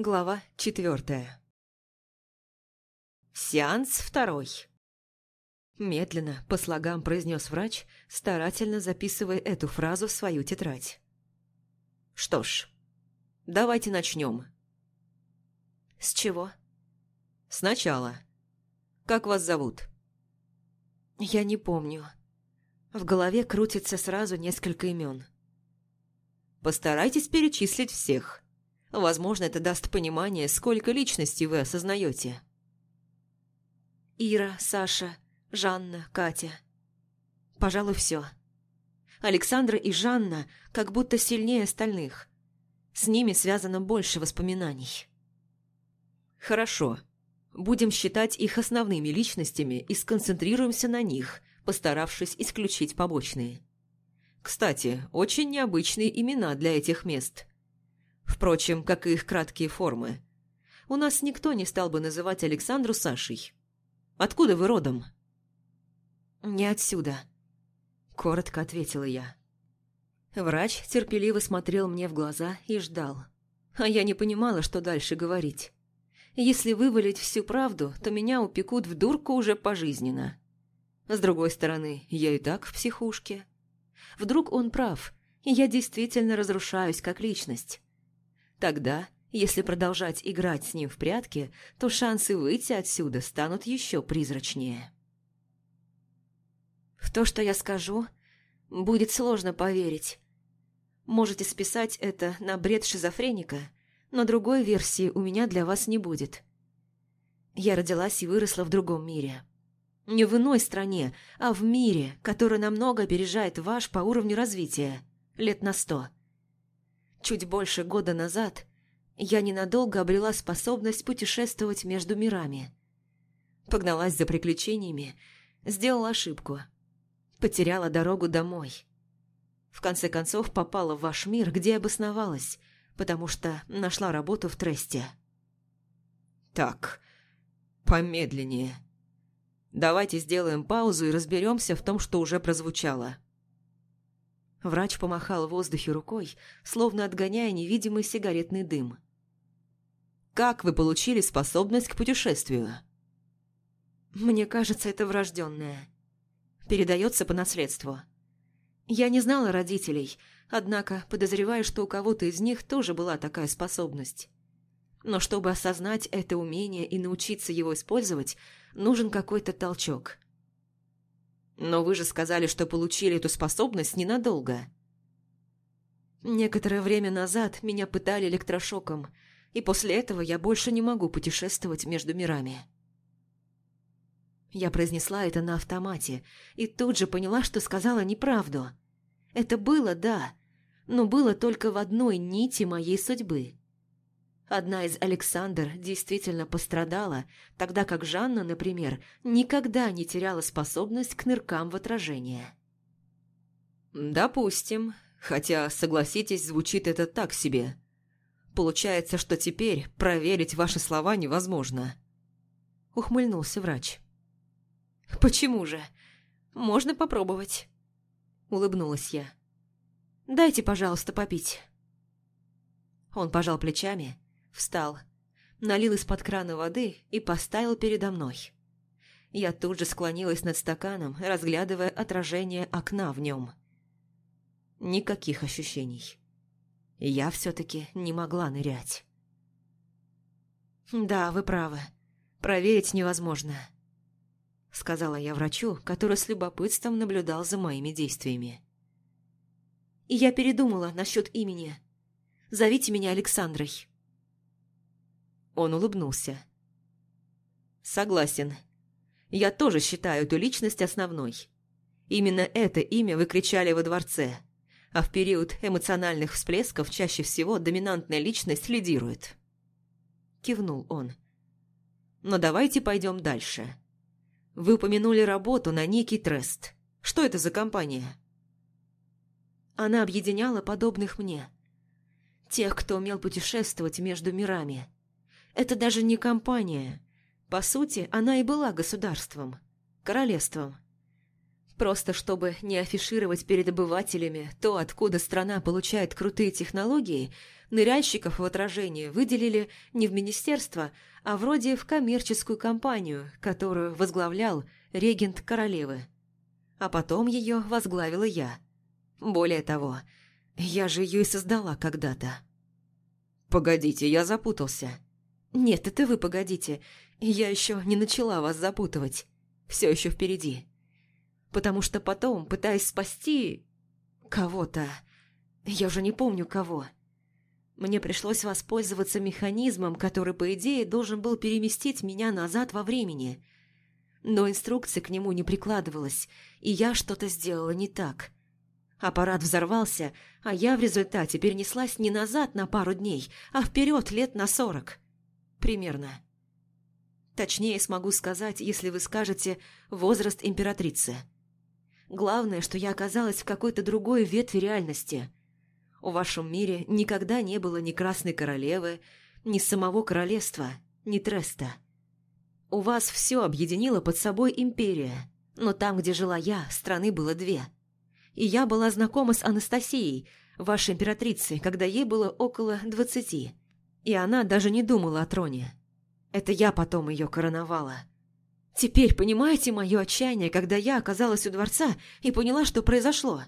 Глава четвертая. Сеанс второй. Медленно, по слогам произнес врач, старательно записывая эту фразу в свою тетрадь. Что ж, давайте начнем. С чего? Сначала. Как вас зовут? Я не помню. В голове крутится сразу несколько имен. Постарайтесь перечислить всех. — Возможно, это даст понимание, сколько личностей вы осознаете. Ира, Саша, Жанна, Катя. Пожалуй, все. Александра и Жанна как будто сильнее остальных. С ними связано больше воспоминаний. Хорошо. Будем считать их основными личностями и сконцентрируемся на них, постаравшись исключить побочные. Кстати, очень необычные имена для этих мест – Впрочем, как и их краткие формы. У нас никто не стал бы называть Александру Сашей. Откуда вы родом? «Не отсюда», – коротко ответила я. Врач терпеливо смотрел мне в глаза и ждал. А я не понимала, что дальше говорить. Если вывалить всю правду, то меня упекут в дурку уже пожизненно. С другой стороны, я и так в психушке. Вдруг он прав, и я действительно разрушаюсь как личность. Тогда, если продолжать играть с ним в прятки, то шансы выйти отсюда станут еще призрачнее. В то, что я скажу, будет сложно поверить. Можете списать это на бред шизофреника, но другой версии у меня для вас не будет. Я родилась и выросла в другом мире. Не в иной стране, а в мире, который намного опережает ваш по уровню развития, лет на сто – Чуть больше года назад я ненадолго обрела способность путешествовать между мирами. Погналась за приключениями, сделала ошибку. Потеряла дорогу домой. В конце концов попала в ваш мир, где обосновалась, потому что нашла работу в Тресте. Так, помедленнее. Давайте сделаем паузу и разберемся в том, что уже прозвучало. Врач помахал в воздухе рукой, словно отгоняя невидимый сигаретный дым. «Как вы получили способность к путешествию?» «Мне кажется, это врожденное. Передается по наследству. Я не знала родителей, однако подозреваю, что у кого-то из них тоже была такая способность. Но чтобы осознать это умение и научиться его использовать, нужен какой-то толчок». Но вы же сказали, что получили эту способность ненадолго. Некоторое время назад меня пытали электрошоком, и после этого я больше не могу путешествовать между мирами. Я произнесла это на автомате и тут же поняла, что сказала неправду. Это было, да, но было только в одной нити моей судьбы. Одна из Александр действительно пострадала, тогда как Жанна, например, никогда не теряла способность к ныркам в отражение. «Допустим. Хотя, согласитесь, звучит это так себе. Получается, что теперь проверить ваши слова невозможно», — ухмыльнулся врач. «Почему же? Можно попробовать», — улыбнулась я. «Дайте, пожалуйста, попить». Он пожал плечами Встал, налил из-под крана воды и поставил передо мной. Я тут же склонилась над стаканом, разглядывая отражение окна в нем. Никаких ощущений. Я все-таки не могла нырять. «Да, вы правы. Проверить невозможно», — сказала я врачу, который с любопытством наблюдал за моими действиями. «Я передумала насчет имени. Зовите меня Александрой». Он улыбнулся. «Согласен. Я тоже считаю эту личность основной. Именно это имя вы во дворце, а в период эмоциональных всплесков чаще всего доминантная личность лидирует». Кивнул он. «Но давайте пойдем дальше. Вы упомянули работу на некий трест. Что это за компания?» Она объединяла подобных мне. Тех, кто умел путешествовать между мирами – это даже не компания. По сути, она и была государством, королевством. Просто чтобы не афишировать перед обывателями то, откуда страна получает крутые технологии, ныряльщиков в отражение выделили не в министерство, а вроде в коммерческую компанию, которую возглавлял регент королевы. А потом ее возглавила я. Более того, я же ее и создала когда-то. «Погодите, я запутался», «Нет, это вы погодите. Я еще не начала вас запутывать. Все еще впереди. Потому что потом пытаясь спасти... кого-то. Я уже не помню кого. Мне пришлось воспользоваться механизмом, который, по идее, должен был переместить меня назад во времени. Но инструкция к нему не прикладывалась, и я что-то сделала не так». Аппарат взорвался, а я в результате перенеслась не назад на пару дней, а вперед лет на сорок примерно. Точнее смогу сказать, если вы скажете «возраст императрицы». Главное, что я оказалась в какой-то другой ветви реальности. В вашем мире никогда не было ни Красной Королевы, ни самого королевства, ни Треста. У вас все объединило под собой империя, но там, где жила я, страны было две. И я была знакома с Анастасией, вашей императрицей, когда ей было около двадцати – и она даже не думала о троне. Это я потом ее короновала. Теперь понимаете мое отчаяние, когда я оказалась у дворца и поняла, что произошло?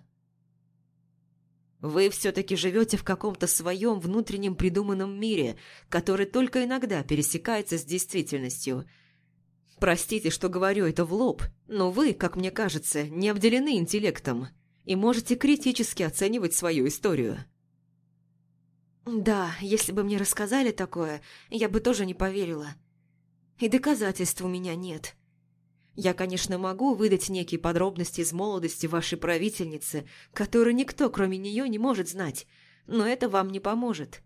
Вы все-таки живете в каком-то своем внутреннем придуманном мире, который только иногда пересекается с действительностью. Простите, что говорю это в лоб, но вы, как мне кажется, не обделены интеллектом и можете критически оценивать свою историю. Да, если бы мне рассказали такое, я бы тоже не поверила. И доказательств у меня нет. Я, конечно, могу выдать некие подробности из молодости вашей правительницы, которые никто, кроме нее, не может знать, но это вам не поможет.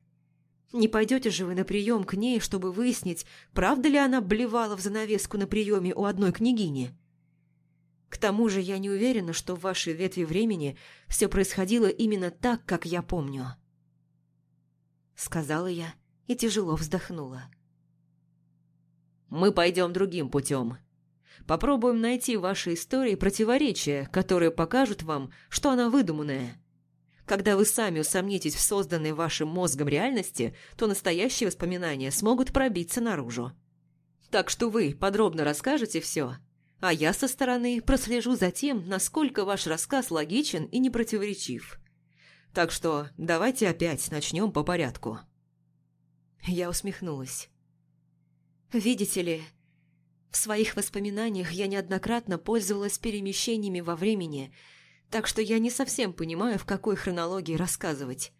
Не пойдете же вы на прием к ней, чтобы выяснить, правда ли она блевала в занавеску на приеме у одной княгини? К тому же я не уверена, что в вашей ветви времени все происходило именно так, как я помню» сказала я и тяжело вздохнула. «Мы пойдем другим путем. Попробуем найти в вашей истории противоречия, которые покажут вам, что она выдуманная. Когда вы сами усомнитесь в созданной вашим мозгом реальности, то настоящие воспоминания смогут пробиться наружу. Так что вы подробно расскажете все, а я со стороны прослежу за тем, насколько ваш рассказ логичен и непротиворечив». противоречив так что давайте опять начнем по порядку». Я усмехнулась. «Видите ли, в своих воспоминаниях я неоднократно пользовалась перемещениями во времени, так что я не совсем понимаю, в какой хронологии рассказывать.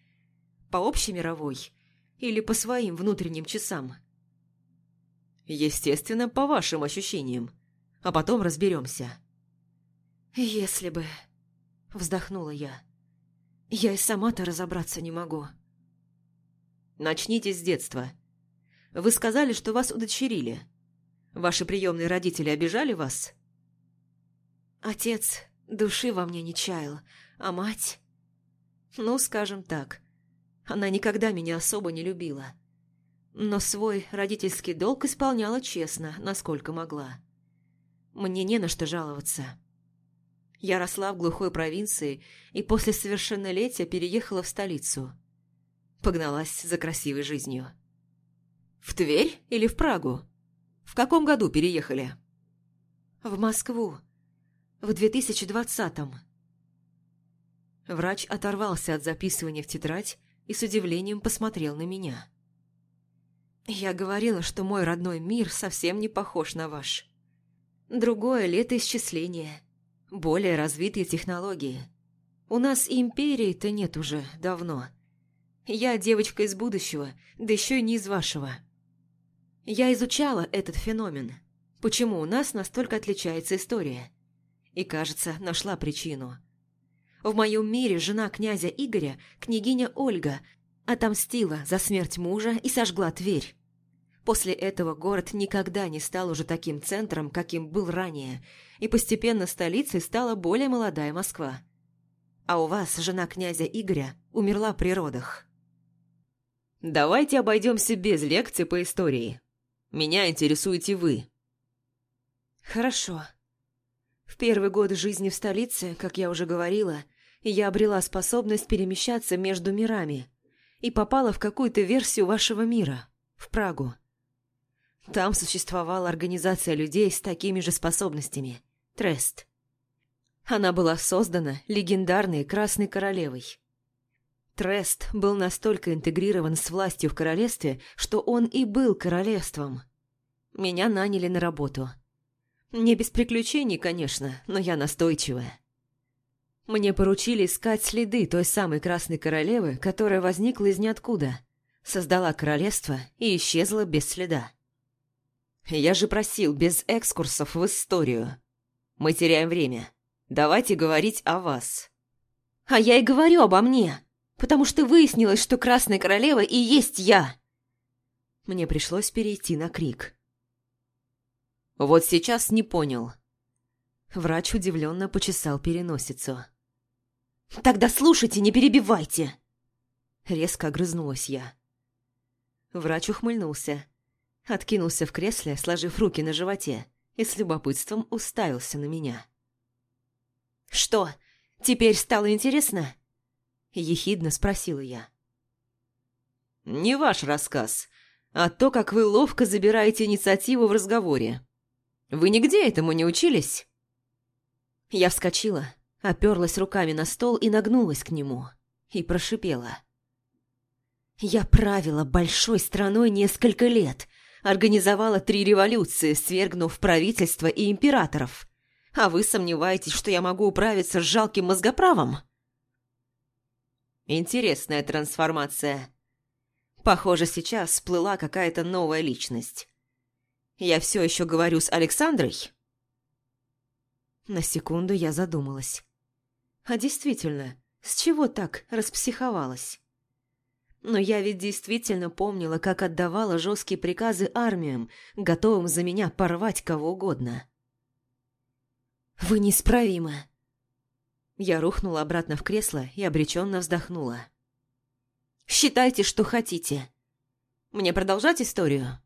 По общемировой или по своим внутренним часам?» «Естественно, по вашим ощущениям. А потом разберемся». «Если бы...» – вздохнула я. Я и сама-то разобраться не могу. Начните с детства. Вы сказали, что вас удочерили. Ваши приемные родители обижали вас? Отец души во мне не чаял, а мать... Ну, скажем так, она никогда меня особо не любила. Но свой родительский долг исполняла честно, насколько могла. Мне не на что жаловаться. Я росла в глухой провинции и после совершеннолетия переехала в столицу. Погналась за красивой жизнью. «В Тверь или в Прагу? В каком году переехали?» «В Москву. В 2020-м». Врач оторвался от записывания в тетрадь и с удивлением посмотрел на меня. «Я говорила, что мой родной мир совсем не похож на ваш. Другое летоисчисление» более развитые технологии. У нас империи-то нет уже давно. Я девочка из будущего, да еще и не из вашего. Я изучала этот феномен, почему у нас настолько отличается история. И, кажется, нашла причину. В моем мире жена князя Игоря, княгиня Ольга, отомстила за смерть мужа и сожгла Тверь. После этого город никогда не стал уже таким центром, каким был ранее, и постепенно столицей стала более молодая Москва. А у вас жена князя Игоря умерла при родах. Давайте обойдемся без лекций по истории. Меня интересуете вы. Хорошо. В первый год жизни в столице, как я уже говорила, я обрела способность перемещаться между мирами и попала в какую-то версию вашего мира, в Прагу. Там существовала организация людей с такими же способностями – Трест. Она была создана легендарной Красной Королевой. Трест был настолько интегрирован с властью в королевстве, что он и был королевством. Меня наняли на работу. Не без приключений, конечно, но я настойчивая. Мне поручили искать следы той самой Красной Королевы, которая возникла из ниоткуда, создала королевство и исчезла без следа. Я же просил без экскурсов в историю. Мы теряем время. Давайте говорить о вас. А я и говорю обо мне, потому что выяснилось, что Красная Королева и есть я. Мне пришлось перейти на крик. Вот сейчас не понял. Врач удивленно почесал переносицу. «Тогда слушайте, не перебивайте!» Резко огрызнулась я. Врач ухмыльнулся. откинулся в кресле, сложив руки на животе, и с любопытством уставился на меня. «Что, теперь стало интересно?» Ехидно спросила я. «Не ваш рассказ, а то, как вы ловко забираете инициативу в разговоре. Вы нигде этому не учились?» Я вскочила, оперлась руками на стол и нагнулась к нему, и прошипела. «Я организовала три революции, свергнув правительство и императоров. А вы сомневаетесь, что я могу управиться с жалким мозгоправом? Интересная трансформация. Похоже, сейчас всплыла какая-то новая личность. Я все еще говорю с Александрой? На секунду я задумалась. А действительно, с чего так распсиховалась? Но я ведь действительно помнила, как отдавала жесткие приказы армиям, готовым за меня порвать кого угодно. «Вы неисправимы!» Я рухнула обратно в кресло и обреченно вздохнула. «Считайте, что хотите. Мне продолжать историю?»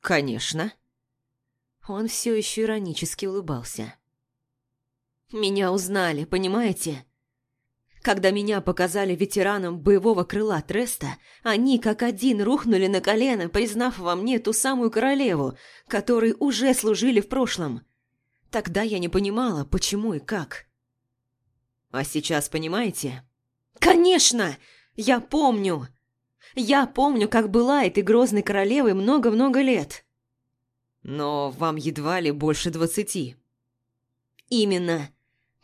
«Конечно». Он все еще иронически улыбался. «Меня узнали, понимаете? Когда меня показали ветеранам боевого крыла Треста, они как один рухнули на колено, признав во мне ту самую королеву, которой уже служили в прошлом. Тогда я не понимала, почему и как. А сейчас понимаете? Конечно! Я помню! Я помню, как была этой грозной королевой много-много лет. Но вам едва ли больше двадцати. Именно.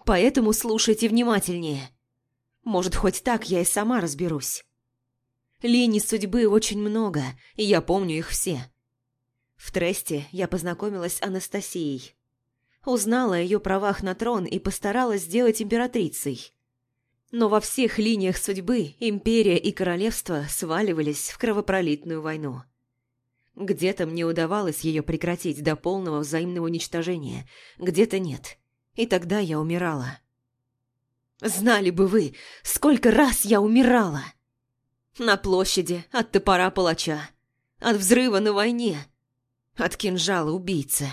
Поэтому слушайте внимательнее. Может, хоть так я и сама разберусь. Линий судьбы очень много, и я помню их все. В Тресте я познакомилась с Анастасией. Узнала о ее правах на трон и постаралась сделать императрицей. Но во всех линиях судьбы империя и королевство сваливались в кровопролитную войну. Где-то мне удавалось ее прекратить до полного взаимного уничтожения, где-то нет. И тогда я умирала. Знали бы вы, сколько раз я умирала. На площади от топора палача, от взрыва на войне, от кинжала убийцы.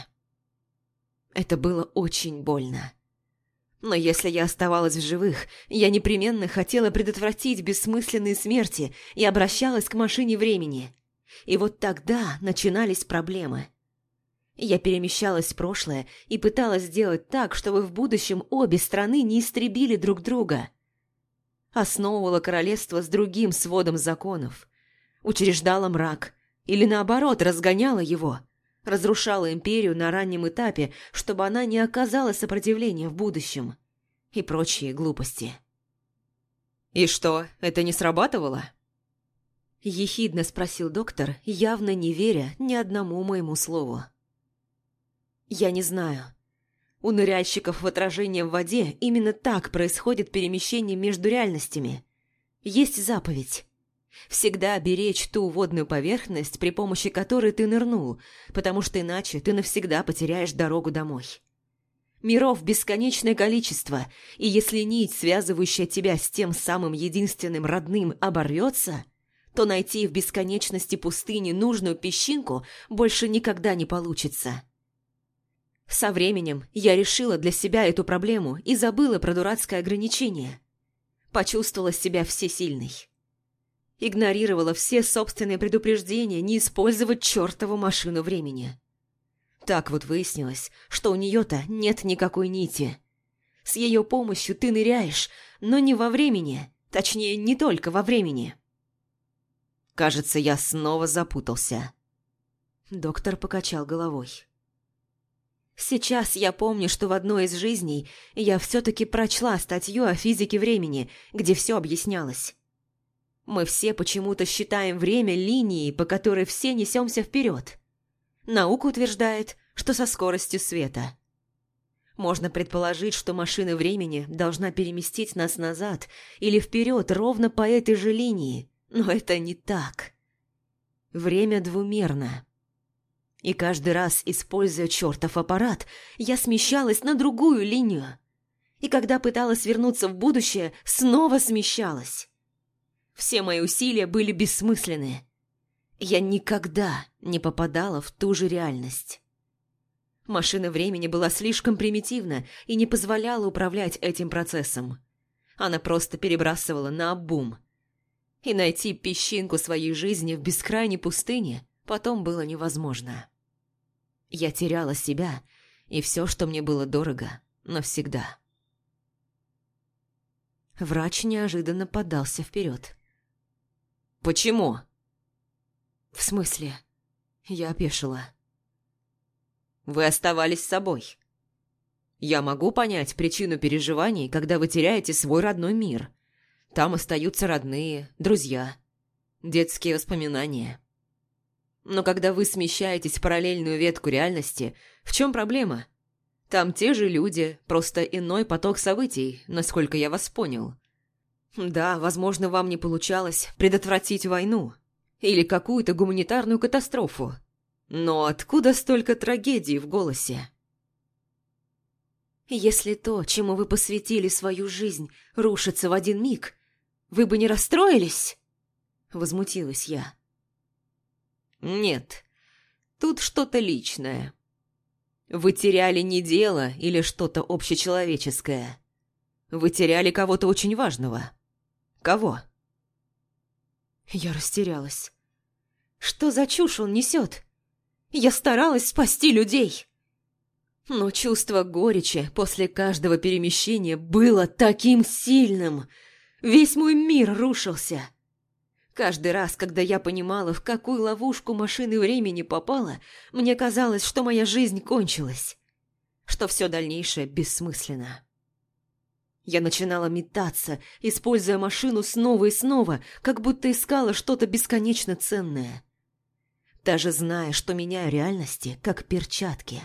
Это было очень больно. Но если я оставалась в живых, я непременно хотела предотвратить бессмысленные смерти и обращалась к машине времени. И вот тогда начинались проблемы. Я перемещалась в прошлое и пыталась сделать так, чтобы в будущем обе страны не истребили друг друга. Основывала королевство с другим сводом законов. Учреждала мрак. Или наоборот, разгоняла его. Разрушала империю на раннем этапе, чтобы она не оказала сопротивления в будущем. И прочие глупости. «И что, это не срабатывало?» Ехидно спросил доктор, явно не веря ни одному моему слову. Я не знаю. У ныряльщиков в отражении в воде именно так происходит перемещение между реальностями. Есть заповедь. Всегда беречь ту водную поверхность, при помощи которой ты нырнул, потому что иначе ты навсегда потеряешь дорогу домой. Миров бесконечное количество, и если нить, связывающая тебя с тем самым единственным родным, оборвется, то найти в бесконечности пустыни нужную песчинку больше никогда не получится. Со временем я решила для себя эту проблему и забыла про дурацкое ограничение. Почувствовала себя всесильной. Игнорировала все собственные предупреждения не использовать чертову машину времени. Так вот выяснилось, что у нее-то нет никакой нити. С ее помощью ты ныряешь, но не во времени, точнее, не только во времени. Кажется, я снова запутался. Доктор покачал головой. Сейчас я помню, что в одной из жизней я все-таки прочла статью о физике времени, где все объяснялось. Мы все почему-то считаем время линией, по которой все несемся вперед. Наука утверждает, что со скоростью света. Можно предположить, что машина времени должна переместить нас назад или вперед ровно по этой же линии, но это не так. Время двумерно. И каждый раз, используя чертов аппарат, я смещалась на другую линию. И когда пыталась вернуться в будущее, снова смещалась. Все мои усилия были бессмысленны. Я никогда не попадала в ту же реальность. Машина времени была слишком примитивна и не позволяла управлять этим процессом. Она просто перебрасывала на обум. И найти песчинку своей жизни в бескрайней пустыне Потом было невозможно. Я теряла себя и все, что мне было дорого, навсегда. Врач неожиданно подался вперед. «Почему?» «В смысле?» Я опешила. «Вы оставались с собой. Я могу понять причину переживаний, когда вы теряете свой родной мир. Там остаются родные, друзья, детские воспоминания. Но когда вы смещаетесь в параллельную ветку реальности, в чем проблема? Там те же люди, просто иной поток событий, насколько я вас понял. Да, возможно, вам не получалось предотвратить войну или какую-то гуманитарную катастрофу. Но откуда столько трагедий в голосе? Если то, чему вы посвятили свою жизнь, рушится в один миг, вы бы не расстроились? Возмутилась я. «Нет, тут что-то личное. Вы теряли не дело или что-то общечеловеческое. Вы теряли кого-то очень важного. Кого?» Я растерялась. «Что за чушь он несет? Я старалась спасти людей!» Но чувство горечи после каждого перемещения было таким сильным. Весь мой мир рушился. Каждый раз, когда я понимала, в какую ловушку машины времени попала, мне казалось, что моя жизнь кончилась, что все дальнейшее бессмысленно. Я начинала метаться, используя машину снова и снова, как будто искала что-то бесконечно ценное. Даже зная, что меняю реальности, как перчатки.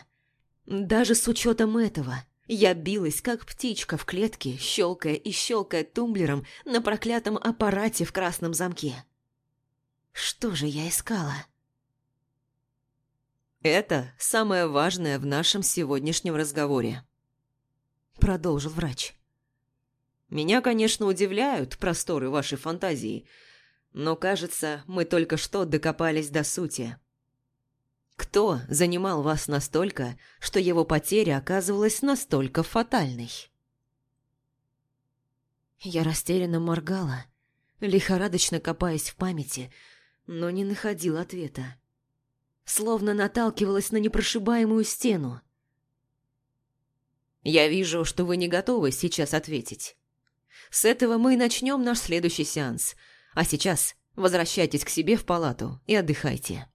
Даже с учетом этого – я билась, как птичка в клетке, щелкая и щелкая тумблером на проклятом аппарате в красном замке. Что же я искала? «Это самое важное в нашем сегодняшнем разговоре», — продолжил врач. «Меня, конечно, удивляют просторы вашей фантазии, но, кажется, мы только что докопались до сути. Кто занимал вас настолько, что его потеря оказывалась настолько фатальной? Я растерянно моргала, лихорадочно копаясь в памяти, но не находила ответа. Словно наталкивалась на непрошибаемую стену. «Я вижу, что вы не готовы сейчас ответить. С этого мы и начнем наш следующий сеанс, а сейчас возвращайтесь к себе в палату и отдыхайте».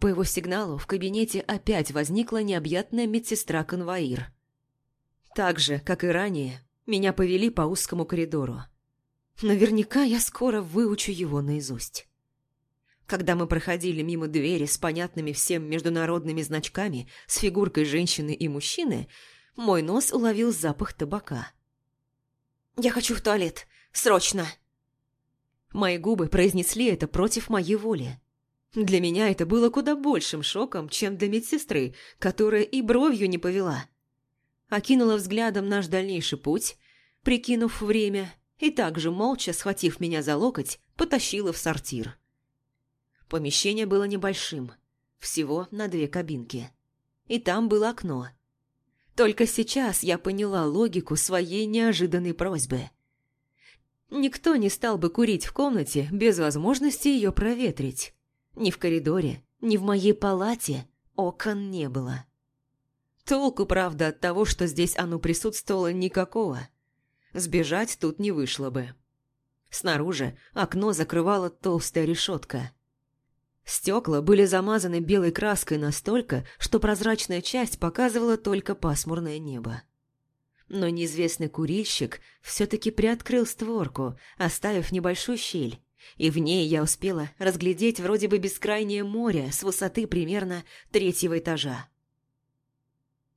По его сигналу в кабинете опять возникла необъятная медсестра-конвоир. Так же, как и ранее, меня повели по узкому коридору. Наверняка я скоро выучу его наизусть. Когда мы проходили мимо двери с понятными всем международными значками с фигуркой женщины и мужчины, мой нос уловил запах табака. «Я хочу в туалет! Срочно!» Мои губы произнесли это против моей воли. Для меня это было куда большим шоком, чем для медсестры, которая и бровью не повела. Окинула взглядом наш дальнейший путь, прикинув время, и также молча, схватив меня за локоть, потащила в сортир. Помещение было небольшим, всего на две кабинки. И там было окно. Только сейчас я поняла логику своей неожиданной просьбы. Никто не стал бы курить в комнате без возможности ее проветрить ни в коридоре, ни в моей палате окон не было. Толку, правда, от того, что здесь оно присутствовало, никакого. Сбежать тут не вышло бы. Снаружи окно закрывала толстая решетка. Стекла были замазаны белой краской настолько, что прозрачная часть показывала только пасмурное небо. Но неизвестный курильщик все-таки приоткрыл створку, оставив небольшую щель, и в ней я успела разглядеть вроде бы бескрайнее море с высоты примерно третьего этажа.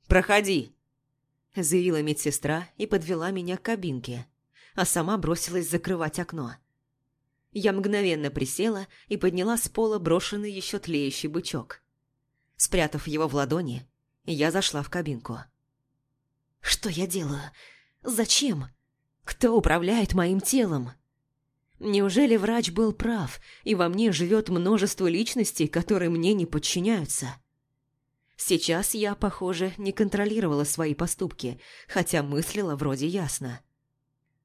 «Проходи!» – заявила медсестра и подвела меня к кабинке, а сама бросилась закрывать окно. Я мгновенно присела и подняла с пола брошенный еще тлеющий бычок. Спрятав его в ладони, я зашла в кабинку. «Что я делаю? Зачем? Кто управляет моим телом?» Неужели врач был прав, и во мне живет множество личностей, которые мне не подчиняются? Сейчас я, похоже, не контролировала свои поступки, хотя мыслила вроде ясно.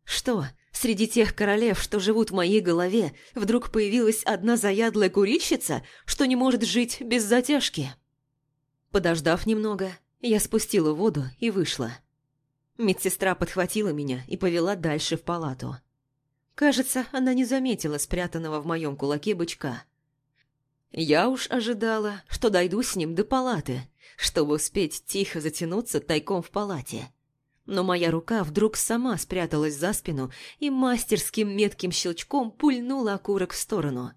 Что, среди тех королев, что живут в моей голове, вдруг появилась одна заядлая курильщица, что не может жить без затяжки? Подождав немного, я спустила воду и вышла. Медсестра подхватила меня и повела дальше в палату. Кажется, она не заметила спрятанного в моем кулаке бычка. Я уж ожидала, что дойду с ним до палаты, чтобы успеть тихо затянуться тайком в палате. Но моя рука вдруг сама спряталась за спину и мастерским метким щелчком пульнула окурок в сторону.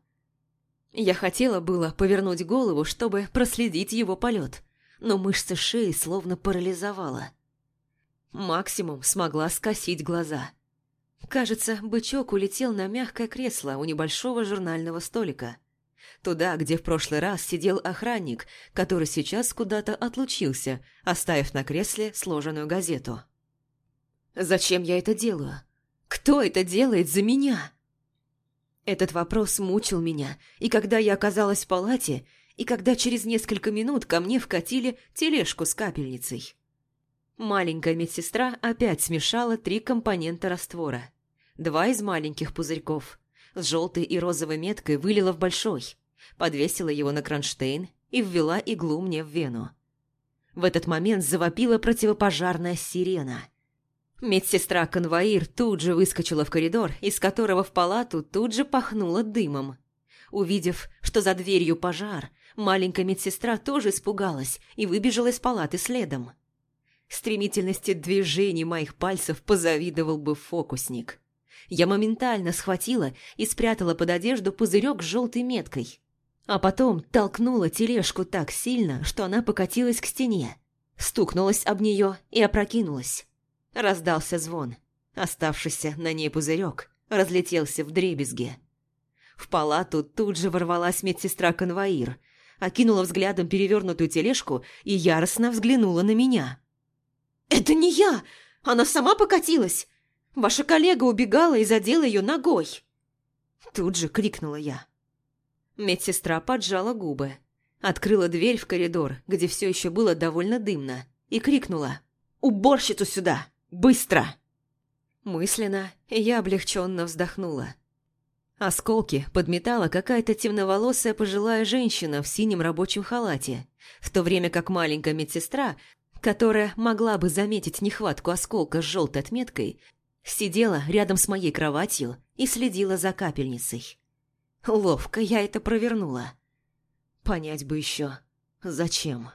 Я хотела было повернуть голову, чтобы проследить его полет, но мышцы шеи словно парализовала. Максимум смогла скосить глаза – Кажется, бычок улетел на мягкое кресло у небольшого журнального столика. Туда, где в прошлый раз сидел охранник, который сейчас куда-то отлучился, оставив на кресле сложенную газету. «Зачем я это делаю? Кто это делает за меня?» Этот вопрос мучил меня, и когда я оказалась в палате, и когда через несколько минут ко мне вкатили тележку с капельницей. Маленькая медсестра опять смешала три компонента раствора. Два из маленьких пузырьков с желтой и розовой меткой вылила в большой, подвесила его на кронштейн и ввела иглу мне в вену. В этот момент завопила противопожарная сирена. Медсестра-конвоир тут же выскочила в коридор, из которого в палату тут же пахнуло дымом. Увидев, что за дверью пожар, маленькая медсестра тоже испугалась и выбежала из палаты следом. Стремительности движений моих пальцев позавидовал бы фокусник. Я моментально схватила и спрятала под одежду пузырек с желтой меткой. А потом толкнула тележку так сильно, что она покатилась к стене. Стукнулась об нее и опрокинулась. Раздался звон. Оставшийся на ней пузырек разлетелся в дребезги. В палату тут же ворвалась медсестра-конвоир, окинула взглядом перевернутую тележку и яростно взглянула на меня – «Это не я! Она сама покатилась! Ваша коллега убегала и задела ее ногой!» Тут же крикнула я. Медсестра поджала губы, открыла дверь в коридор, где все еще было довольно дымно, и крикнула «Уборщицу сюда! Быстро!» Мысленно я облегченно вздохнула. Осколки подметала какая-то темноволосая пожилая женщина в синем рабочем халате, в то время как маленькая медсестра которая могла бы заметить нехватку осколка с желтой отметкой, сидела рядом с моей кроватью и следила за капельницей. Ловко я это провернула. Понять бы еще, зачем.